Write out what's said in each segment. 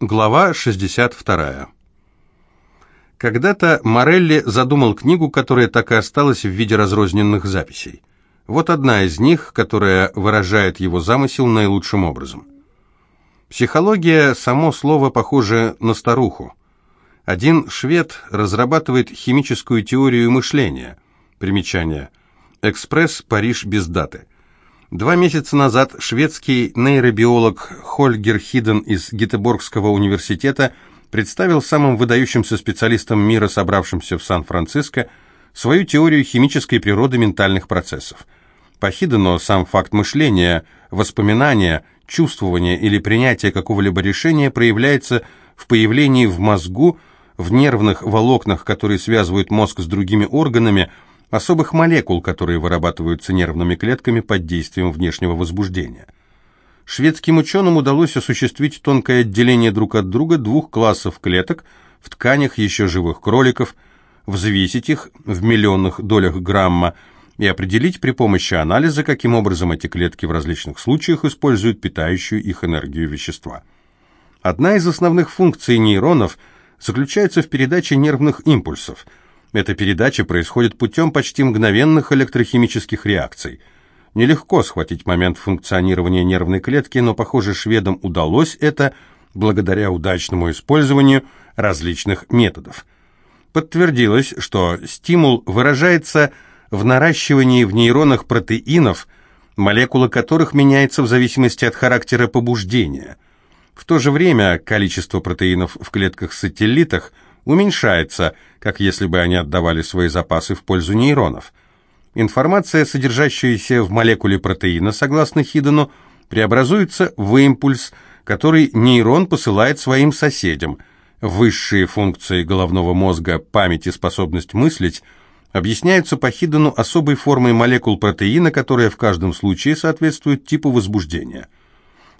Глава 62. Когда-то Морелли задумал книгу, которая так и осталась в виде разрозненных записей. Вот одна из них, которая выражает его замысел наилучшим образом. Психология, само слово похоже на старуху. Один швед разрабатывает химическую теорию мышления. Примечание. Экспресс, Париж, без даты. Два месяца назад шведский нейробиолог Хольгер Хиден из Гетеборгского университета представил самым выдающимся специалистам мира, собравшимся в Сан-Франциско, свою теорию химической природы ментальных процессов. По Хидену сам факт мышления, воспоминания, чувствования или принятия какого-либо решения проявляется в появлении в мозгу, в нервных волокнах, которые связывают мозг с другими органами, особых молекул, которые вырабатываются нервными клетками под действием внешнего возбуждения. Шведским ученым удалось осуществить тонкое отделение друг от друга двух классов клеток в тканях еще живых кроликов, взвесить их в миллионных долях грамма и определить при помощи анализа, каким образом эти клетки в различных случаях используют питающую их энергию вещества. Одна из основных функций нейронов заключается в передаче нервных импульсов – эта передача происходит путем почти мгновенных электрохимических реакций. Нелегко схватить момент функционирования нервной клетки, но, похоже, шведам удалось это благодаря удачному использованию различных методов. Подтвердилось, что стимул выражается в наращивании в нейронах протеинов, молекула которых меняется в зависимости от характера побуждения. В то же время количество протеинов в клетках-сателлитах – уменьшается, как если бы они отдавали свои запасы в пользу нейронов. Информация, содержащаяся в молекуле протеина, согласно Хидену, преобразуется в импульс, который нейрон посылает своим соседям. Высшие функции головного мозга, память и способность мыслить объясняются по Хидену особой формой молекул протеина, которая в каждом случае соответствует типу возбуждения.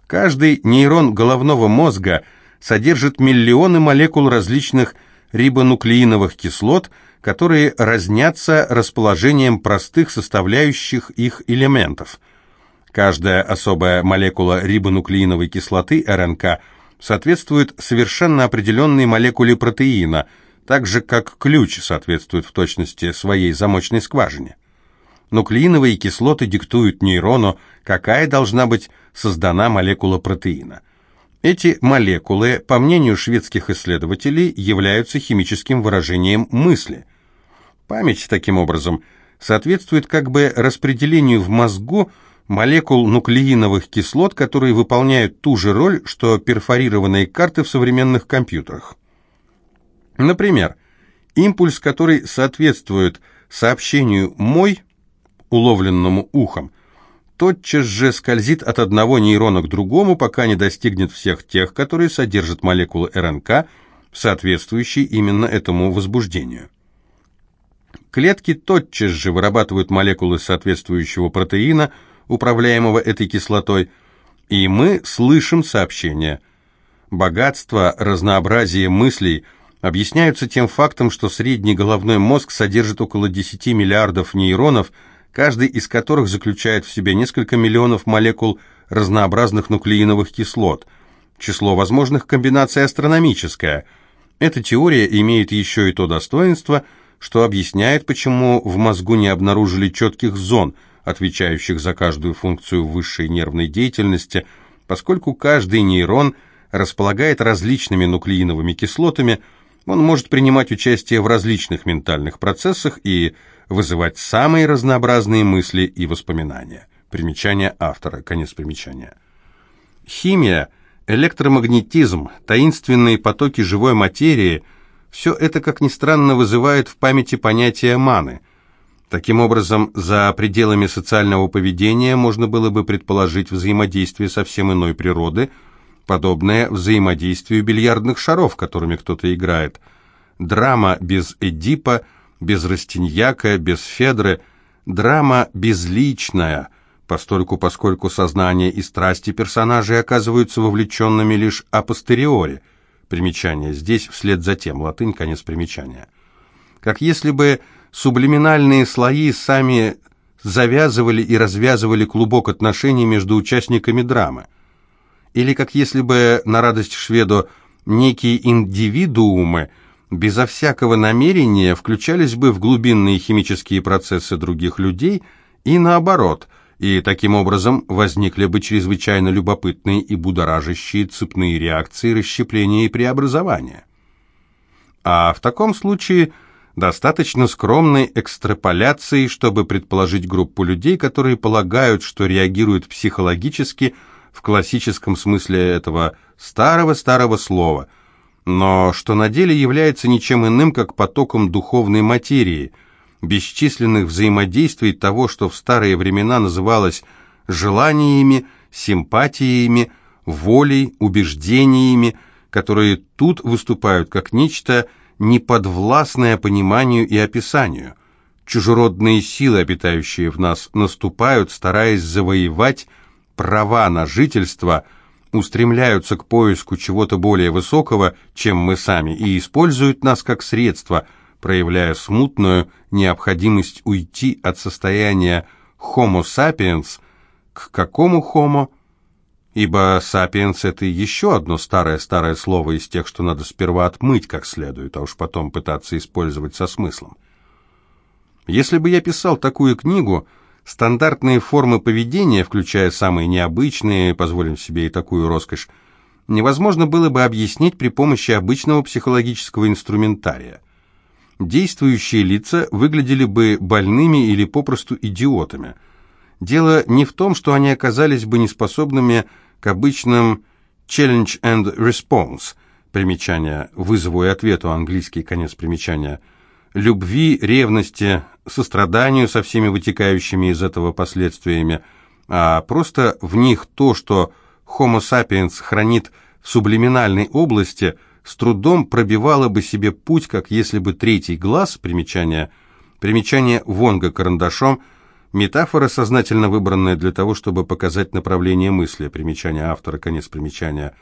Каждый нейрон головного мозга содержит миллионы молекул различных рибонуклеиновых кислот, которые разнятся расположением простых составляющих их элементов. Каждая особая молекула рибонуклеиновой кислоты РНК соответствует совершенно определенной молекуле протеина, так же как ключ соответствует в точности своей замочной скважине. Нуклеиновые кислоты диктуют нейрону, какая должна быть создана молекула протеина. Эти молекулы, по мнению шведских исследователей, являются химическим выражением мысли. Память, таким образом, соответствует как бы распределению в мозгу молекул нуклеиновых кислот, которые выполняют ту же роль, что перфорированные карты в современных компьютерах. Например, импульс, который соответствует сообщению «мой», уловленному ухом, тотчас же скользит от одного нейрона к другому, пока не достигнет всех тех, которые содержат молекулы РНК, соответствующие именно этому возбуждению. Клетки тотчас же вырабатывают молекулы соответствующего протеина, управляемого этой кислотой, и мы слышим сообщение. Богатство, разнообразие мыслей объясняются тем фактом, что средний головной мозг содержит около 10 миллиардов нейронов, каждый из которых заключает в себе несколько миллионов молекул разнообразных нуклеиновых кислот. Число возможных комбинаций астрономическое. Эта теория имеет еще и то достоинство, что объясняет, почему в мозгу не обнаружили четких зон, отвечающих за каждую функцию высшей нервной деятельности, поскольку каждый нейрон располагает различными нуклеиновыми кислотами, он может принимать участие в различных ментальных процессах и вызывать самые разнообразные мысли и воспоминания. Примечание автора, конец примечания. Химия, электромагнетизм, таинственные потоки живой материи – все это, как ни странно, вызывает в памяти понятие маны. Таким образом, за пределами социального поведения можно было бы предположить взаимодействие совсем иной природы, подобное взаимодействию бильярдных шаров, которыми кто-то играет. Драма без Эдипа – без Растиньяка, без Федры, драма безличная, постольку поскольку сознание и страсти персонажей оказываются вовлеченными лишь апостериори. Примечание. Здесь вслед за тем. Латынь, конец примечания. Как если бы сублиминальные слои сами завязывали и развязывали клубок отношений между участниками драмы. Или как если бы, на радость шведу, некие индивидуумы безо всякого намерения включались бы в глубинные химические процессы других людей и наоборот, и таким образом возникли бы чрезвычайно любопытные и будоражащие цепные реакции расщепления и преобразования. А в таком случае достаточно скромной экстраполяции, чтобы предположить группу людей, которые полагают, что реагируют психологически в классическом смысле этого старого-старого слова, но что на деле является ничем иным, как потоком духовной материи, бесчисленных взаимодействий того, что в старые времена называлось желаниями, симпатиями, волей, убеждениями, которые тут выступают как нечто неподвластное пониманию и описанию. Чужеродные силы, обитающие в нас, наступают, стараясь завоевать права на жительство, устремляются к поиску чего-то более высокого, чем мы сами, и используют нас как средство, проявляя смутную необходимость уйти от состояния Homo sapiens к какому Homo? Ибо sapiens — это еще одно старое-старое слово из тех, что надо сперва отмыть как следует, а уж потом пытаться использовать со смыслом. Если бы я писал такую книгу, стандартные формы поведения, включая самые необычные, позволим себе и такую роскошь, невозможно было бы объяснить при помощи обычного психологического инструментария. Действующие лица выглядели бы больными или попросту идиотами. Дело не в том, что они оказались бы неспособными к обычным challenge and response, примечание, вызову и ответу, английский конец примечания, любви, ревности, состраданию со всеми вытекающими из этого последствиями, а просто в них то, что Homo sapiens хранит в сублиминальной области, с трудом пробивало бы себе путь, как если бы третий глаз, примечание, примечание Вонга карандашом – Метафора, сознательно выбранная для того, чтобы показать направление мысли, примечание автора, конец примечания,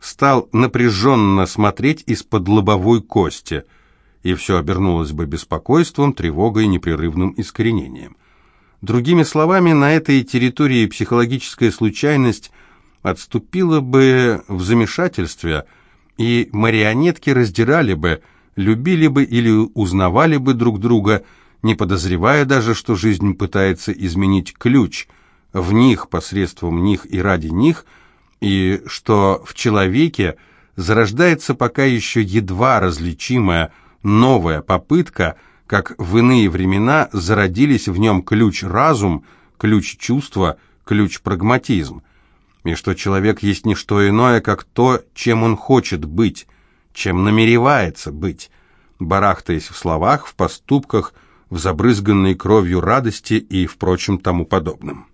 стал напряженно смотреть из-под лобовой кости, и все обернулось бы беспокойством, тревогой, непрерывным искоренением. Другими словами, на этой территории психологическая случайность отступила бы в замешательстве, и марионетки раздирали бы, любили бы или узнавали бы друг друга – не подозревая даже, что жизнь пытается изменить ключ в них, посредством них и ради них, и что в человеке зарождается пока еще едва различимая новая попытка, как в иные времена зародились в нем ключ-разум, ключ-чувства, ключ-прагматизм, и что человек есть не что иное, как то, чем он хочет быть, чем намеревается быть, барахтаясь в словах, в поступках, в забрызганной кровью радости и, впрочем, тому подобном.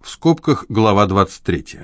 В скобках глава 23.